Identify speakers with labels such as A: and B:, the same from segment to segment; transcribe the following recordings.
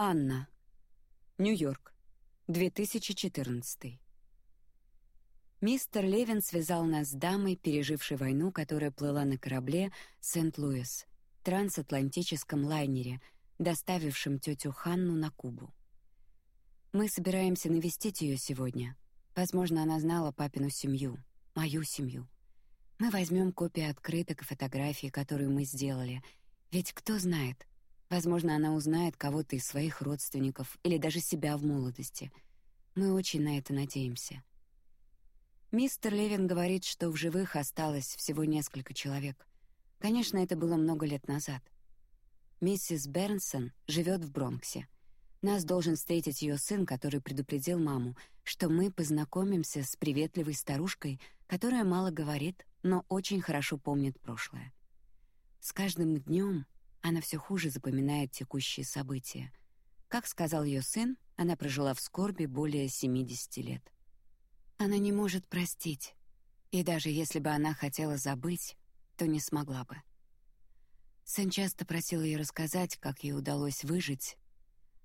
A: Анна. Нью-Йорк. 2014. Мистер Левин связал нас с дамой, пережившей войну, которая плыла на корабле Сент-Луис, трансатлантическом лайнере, доставившем тетю Ханну на Кубу. Мы собираемся навестить ее сегодня. Возможно, она знала папину семью, мою семью. Мы возьмем копии открыток и фотографий, которые мы сделали, ведь кто знает, возможно, она узнает кого-то из своих родственников или даже себя в молодости. Мы очень на это надеемся. Мистер Левин говорит, что в живых осталось всего несколько человек. Конечно, это было много лет назад. Миссис Бернсон живет в Бронксе. Нас должен встретить ее сын, который предупредил маму, что мы познакомимся с приветливой старушкой, которая мало говорит, но очень хорошо помнит прошлое. С каждым днем она все хуже запоминает текущие события. Как сказал ее сын, она прожила в скорби более 70 лет. Она не может простить, и даже если бы она хотела забыть, то не смогла бы. Сын часто просил ее рассказать, как ей удалось выжить,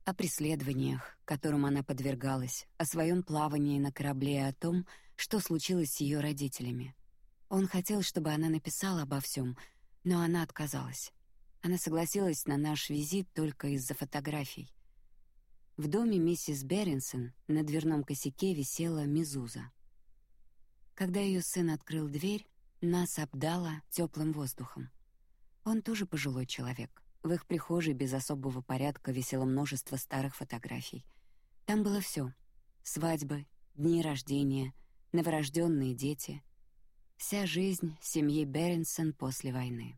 A: о преследованиях, которым она подвергалась, о своем плавании на корабле и о том, что случилось с ее родителями. Он хотел, чтобы она написала обо всем, но она отказалась. Она согласилась на наш визит только из-за фотографий. В доме миссис Беренсон на дверном косяке висела мезуза. Когда ее сын открыл дверь, нас обдало теплым воздухом. Он тоже пожилой человек. В их прихожей без особого порядка висело множество старых фотографий. Там было все: свадьбы, дни рождения, новорожденные дети, вся жизнь семьи Беренсон после войны.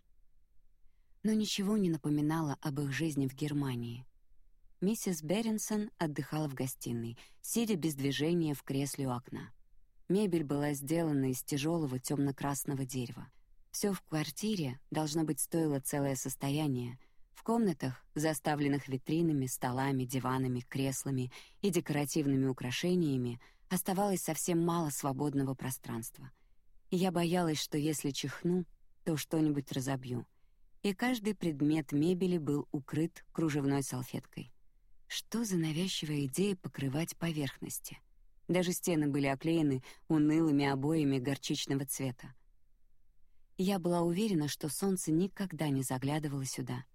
A: Но ничего не напоминало об их жизни в Германии. Миссис Беренсон отдыхала в гостиной, сидя без движения в кресле у окна. Мебель была сделана из тяжелого темно-красного дерева. Все в квартире должно быть стоило целое состояние. В комнатах, заставленных витринами, столами, диванами, креслами и декоративными украшениями, оставалось совсем мало свободного пространства. Я боялась, что если чихну, то что-нибудь разобью. И каждый предмет мебели был укрыт кружевной салфеткой. Что за навязчивая идея покрывать поверхности? Даже стены были оклеены унылыми обоями горчичного цвета. Я была уверена, что солнце никогда не заглядывало сюда.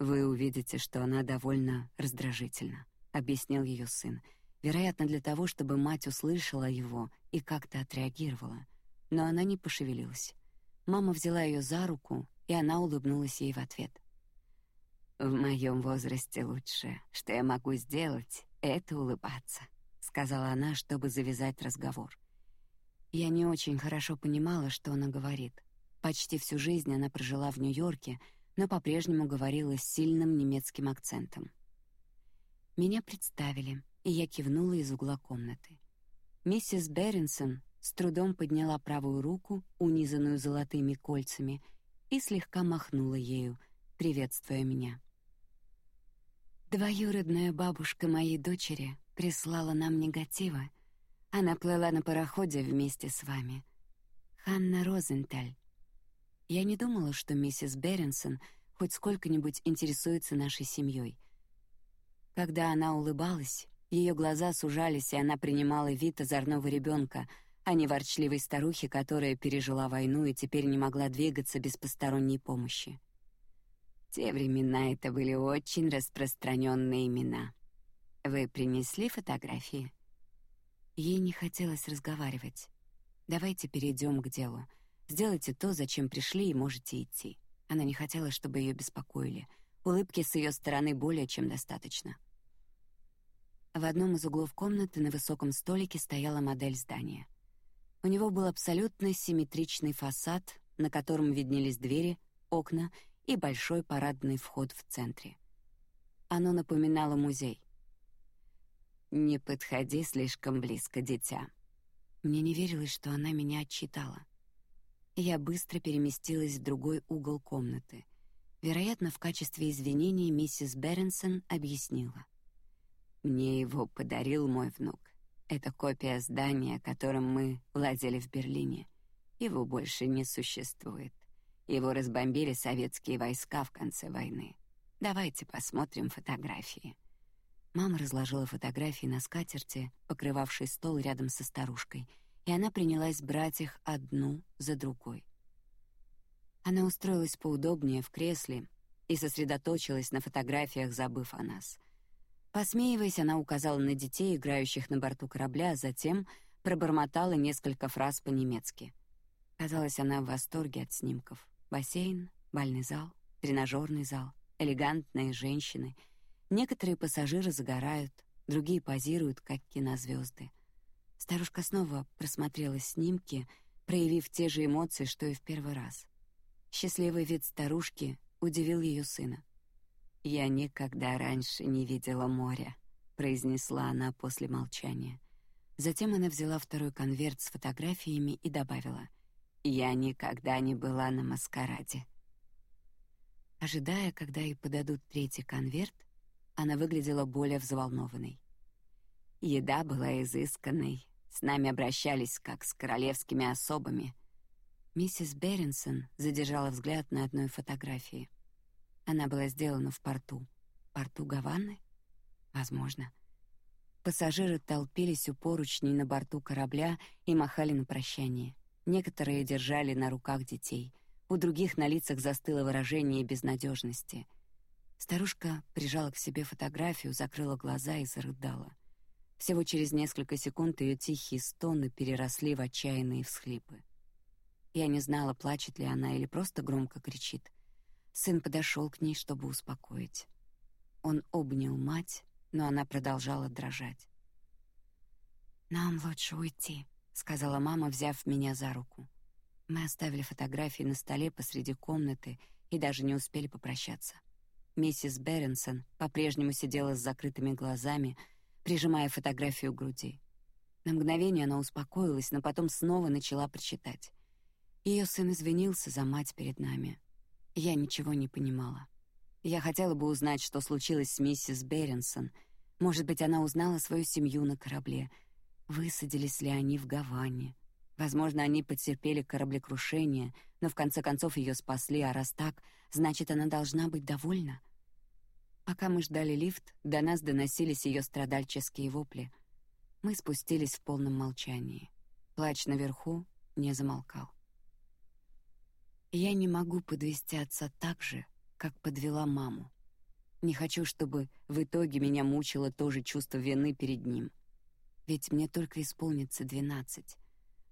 A: Вы увидите, что она довольно раздражительна, объяснил ее сын, вероятно, для того, чтобы мать услышала его и как-то отреагировала. Но она не пошевелилась. Мама взяла ее за руку, и она улыбнулась ей в ответ. В моем возрасте лучше, что я могу сделать, это улыбаться, сказала она, чтобы завязать разговор. Я не очень хорошо понимала, что она говорит. Почти всю жизнь она прожила в Нью-Йорке, но по-прежнему говорила с сильным немецким акцентом. Меня представили, и я кивнула из угла комнаты. Миссис Беренсон с трудом подняла правую руку, унизанную золотыми кольцами, и слегка махнула ею, приветствуя меня. Двоюродная бабушка моей дочери прислала нам негативы. Она плыла на пароходе вместе с вами. Ханна Розенталь. Я не думала, что миссис Беренсон хоть сколько-нибудь интересуется нашей семьей. Когда она улыбалась, ее глаза сужались, и она принимала вид озорного ребенка, а не ворчливой старухи, которая пережила войну и теперь не могла двигаться без посторонней помощи те времена это были очень распространенные имена. Вы принесли фотографии? Ей не хотелось разговаривать. Давайте перейдем к делу. Сделайте то, зачем пришли, и можете идти. Она не хотела, чтобы ее беспокоили. Улыбки с ее стороны более чем достаточно. В одном из углов комнаты на высоком столике стояла модель здания. У него был абсолютно симметричный фасад, на котором виднелись двери, окна и большой парадный вход в центре. Оно напоминало музей. Не подходи слишком близко, дитя. Мне не верилось, что она меня отчитала. Я быстро переместилась в другой угол комнаты. Вероятно, в качестве извинения миссис Беренсон объяснила: "Мне его подарил мой внук. Это копия здания, которым мы владели в Берлине. Его больше не существует. Его разбомбили советские войска в конце войны. Давайте посмотрим фотографии. Мама разложила фотографии на скатерти, покрывавшей стол рядом со старушкой, и она принялась брать их одну за другой. Она устроилась поудобнее в кресле и сосредоточилась на фотографиях, забыв о нас. Посмеиваясь, она указала на детей, играющих на борту корабля, а затем пробормотала несколько фраз по-немецки. Казалось, она в восторге от снимков. Бассейн, бальный зал, тренажерный зал, элегантные женщины — Некоторые пассажиры загорают, другие позируют, как кинозвезды. Старушка снова просмотрела снимки, проявив те же эмоции, что и в первый раз. Счастливый вид старушки удивил ее сына. «Я никогда раньше не видела моря», — произнесла она после молчания. Затем она взяла второй конверт с фотографиями и добавила: "Я никогда не была на маскараде". Ожидая, когда ей подадут третий конверт, она выглядела более взволнованной. Еда была изысканной, с нами обращались как с королевскими особами. Миссис Беренсон задержала взгляд на одной фотографии. Она была сделана в порту. Порту Гаваны? Возможно. Пассажиры толпились у поручней на борту корабля и махали на прощание. Некоторые держали на руках детей, у других на лицах застыло выражение безнадежности — Старушка прижала к себе фотографию, закрыла глаза и зарыдала. Всего через несколько секунд ее тихие стоны переросли в отчаянные всхлипы. Я не знала, плачет ли она или просто громко кричит. Сын подошел к ней, чтобы успокоить. Он обнял мать, но она продолжала дрожать. Нам лучше уйти, сказала мама, взяв меня за руку. Мы оставили фотографии на столе посреди комнаты и даже не успели попрощаться. Миссис Беренсон по-прежнему сидела с закрытыми глазами, прижимая фотографию к груди. На мгновение она успокоилась, но потом снова начала прочитать. Ее сын извинился за мать перед нами. Я ничего не понимала. Я хотела бы узнать, что случилось с миссис Беренсон. Может быть, она узнала свою семью на корабле. Высадились ли они в Гаване? Возможно, они потерпели кораблекрушение, но в конце концов ее спасли, а раз так, значит, она должна быть довольна. Пока мы ждали лифт, до нас доносились ее страдальческие вопли. Мы спустились в полном молчании. Плач наверху не замолкал. Я не могу подвести отца так же, как подвела маму. Не хочу, чтобы в итоге меня мучило то же чувство вины перед ним. Ведь мне только исполнится двенадцать.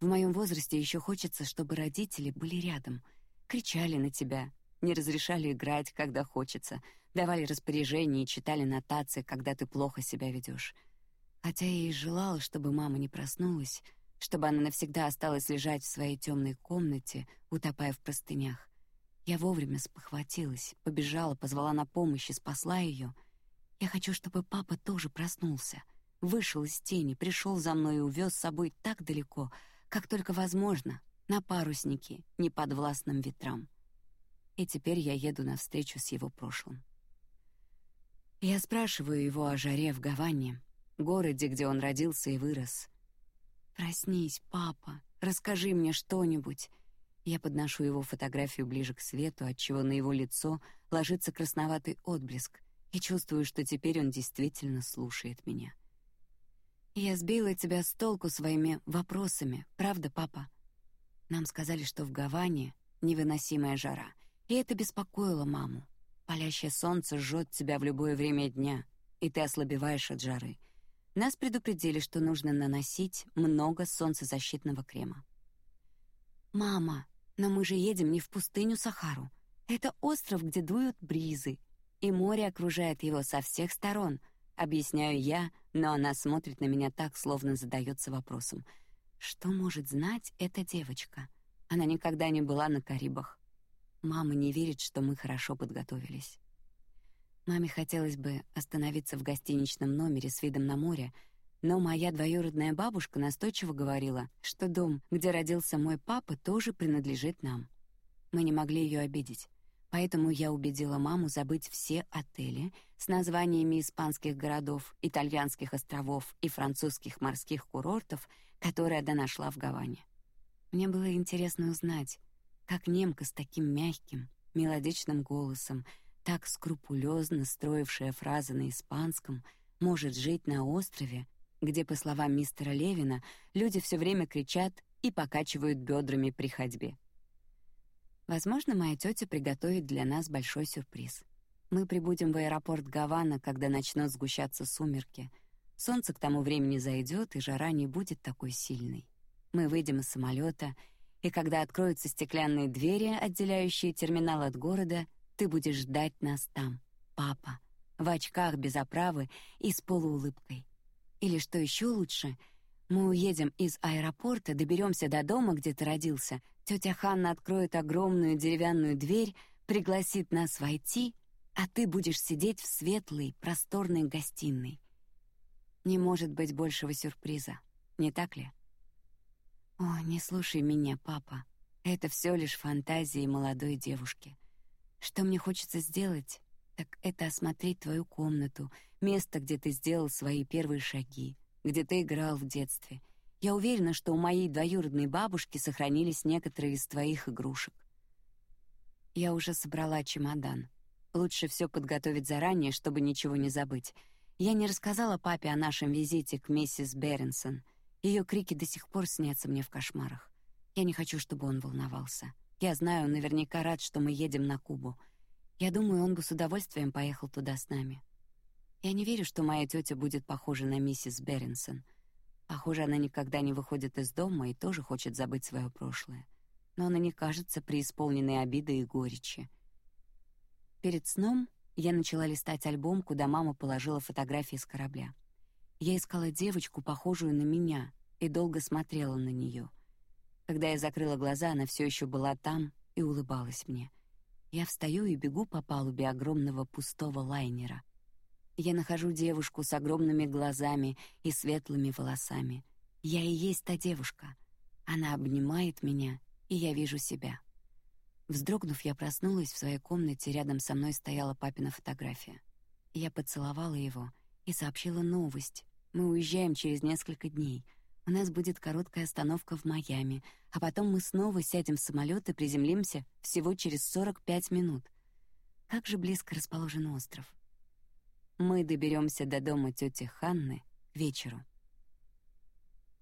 A: В моем возрасте еще хочется, чтобы родители были рядом, кричали на тебя, не разрешали играть, когда хочется, давали распоряжения и читали нотации, когда ты плохо себя ведешь. Хотя я и желала, чтобы мама не проснулась, чтобы она навсегда осталась лежать в своей темной комнате, утопая в простынях. Я вовремя спохватилась, побежала, позвала на помощь и спасла ее. Я хочу, чтобы папа тоже проснулся, вышел из тени, пришел за мной и увез с собой так далеко, как только возможно, на паруснике, не подвластным ветрам. И теперь я еду на встречу с его прошлым. Я спрашиваю его о жаре в Гаване, городе, где он родился и вырос. Проснись, папа, расскажи мне что-нибудь. Я подношу его фотографию ближе к свету, от чего на его лицо ложится красноватый отблеск, и чувствую, что теперь он действительно слушает меня. Я сбила тебя с толку своими вопросами, правда, папа? Нам сказали, что в Гаване невыносимая жара, и это беспокоило маму. Палящее солнце жжет тебя в любое время дня, и ты ослабеваешь от жары. Нас предупредили, что нужно наносить много солнцезащитного крема. Мама, но мы же едем не в пустыню Сахару. Это остров, где дуют бризы, и море окружает его со всех сторон — Объясняю я, но она смотрит на меня так, словно задается вопросом: что может знать эта девочка? Она никогда не была на Карибах. Мама не верит, что мы хорошо подготовились. Маме хотелось бы остановиться в гостиничном номере с видом на море, но моя двоюродная бабушка настойчиво говорила, что дом, где родился мой папа, тоже принадлежит нам. Мы не могли ее обидеть. Поэтому я убедила маму забыть все отели с названиями испанских городов, итальянских островов и французских морских курортов, которые она нашла в Гаване. Мне было интересно узнать, как немка с таким мягким, мелодичным голосом, так скрупулезно строившая фразы на испанском, может жить на острове, где, по словам мистера Левина, люди все время кричат и покачивают бедрами при ходьбе. Возможно, моя тетя приготовит для нас большой сюрприз. Мы прибудем в аэропорт Гавана, когда начнут сгущаться сумерки. Солнце к тому времени зайдет, и жара не будет такой сильной. Мы выйдем из самолета, и когда откроются стеклянные двери, отделяющие терминал от города, ты будешь ждать нас там, папа, в очках без оправы и с полуулыбкой. Или что еще лучше, мы уедем из аэропорта, доберемся до дома, где ты родился. Тетя Ханна откроет огромную деревянную дверь, пригласит нас войти, а ты будешь сидеть в светлой, просторной гостиной. Не может быть большего сюрприза, не так ли? О, не слушай меня, папа. Это все лишь фантазии молодой девушки. Что мне хочется сделать, так это осмотреть твою комнату, место, где ты сделал свои первые шаги, где ты играл в детстве. Я уверена, что у моей двоюродной бабушки сохранились некоторые из твоих игрушек. Я уже собрала чемодан. Лучше все подготовить заранее, чтобы ничего не забыть. Я не рассказала папе о нашем визите к миссис Беренсон — ее крики до сих пор снятся мне в кошмарах. Я не хочу, чтобы он волновался. Я знаю, он наверняка рад, что мы едем на Кубу. Я думаю, он бы с удовольствием поехал туда с нами. Я не верю, что моя тетя будет похожа на миссис Беренсон. Похоже, она никогда не выходит из дома и тоже хочет забыть свое прошлое. Но она не кажется преисполненной обиды и горечи. Перед сном я начала листать альбом, куда мама положила фотографии с корабля. Я искала девочку, похожую на меня, и долго смотрела на нее. Когда я закрыла глаза, она все еще была там и улыбалась мне. Я встаю и бегу по палубе огромного пустого лайнера. Я нахожу девушку с огромными глазами и светлыми волосами. Я и есть та девушка. Она обнимает меня, и я вижу себя. Вздрогнув, я проснулась в своей комнате, рядом со мной стояла папина фотография. Я поцеловала его и сообщила новость. Мы уезжаем через несколько дней. У нас будет короткая остановка в Майами, а потом мы снова сядем в самолет и приземлимся всего через 45 минут. Как же близко расположен остров. Мы доберемся до дома тети Ханны к вечеру.